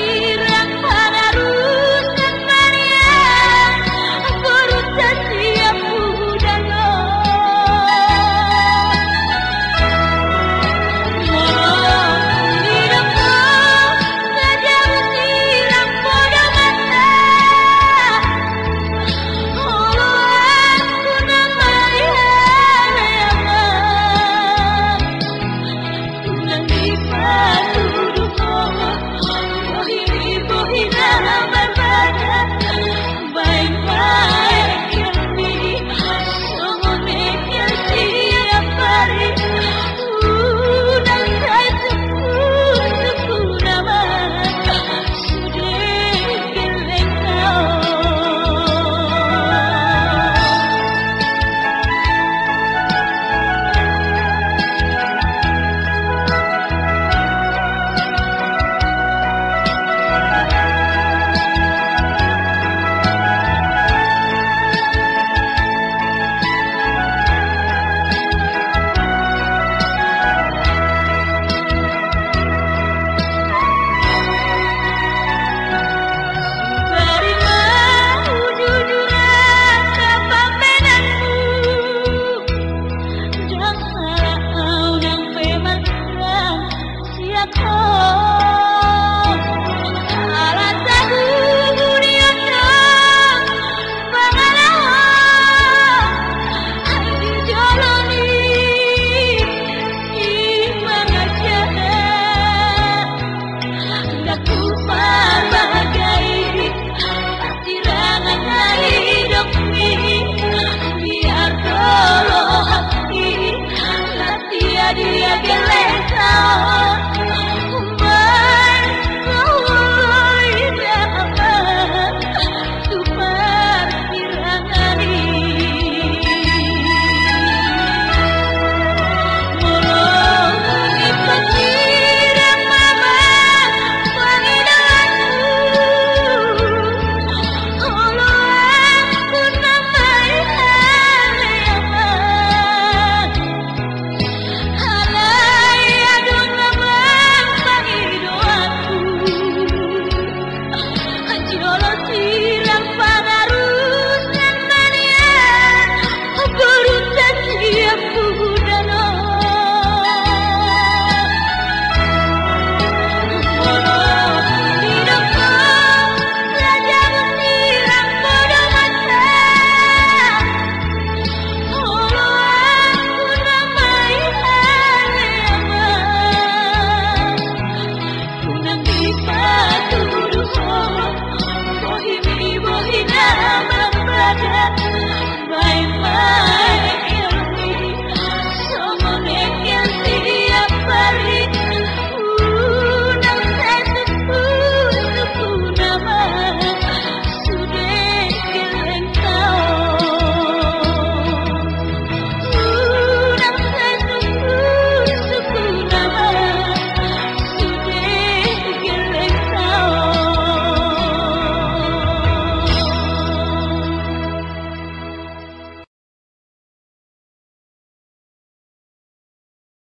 Shri